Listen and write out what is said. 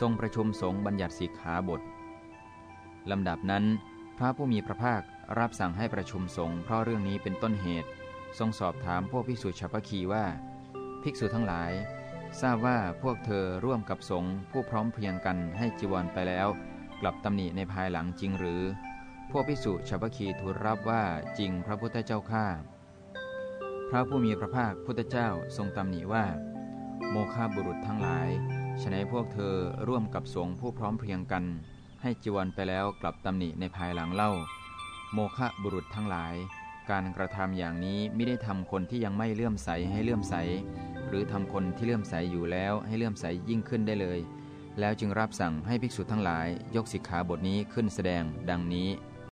ทรงประชุมสงฆ์บัญญัติสิกขาบทลำดับนั้น พระผู้มีพระภาครับสั่งให้ประชุมสงฆ์เพราะเรื่องนี้เป็นต้นเหตุ ทรงสอบถามพวกภิกษุชาวพคีว่า ภิกษุทั้งหลาย ทราบว่าพวกเธอร่วมกับสงฆ์ผู้พร้อมเพรียงกันให้จีวรไปแล้ว กลับตำหนิในภายหลังจริงหรือ พวกภิกษุชาวพคีทูลรับว่าจริงพระพุทธเจ้าข้าพระผู้มีพระภาคพุทธเจ้าทรงตำหนิว่า โมฆะบุรุษทั้งหลาย ฉนัยพวกเธอร่วมกับสงฆ์ผู้พร้อมเพรียงกัน ให้จีวรไปแล้วกลับตำหนิในภายหลังเล่า โมฆะบุรุษทั้งหลาย การกระทำอย่างนี้ไม่ได้ทำคนที่ยังไม่เลื่อมใสให้เลื่อมใส หรือทำคนที่เลื่อมใสอยู่แล้วให้เลื่อมใสยิ่งขึ้นได้เลย แล้วจึงรับสั่งให้ภิกษุทั้งหลาย ยกสิกขาบทนี้ขึ้นแสดงดังนี้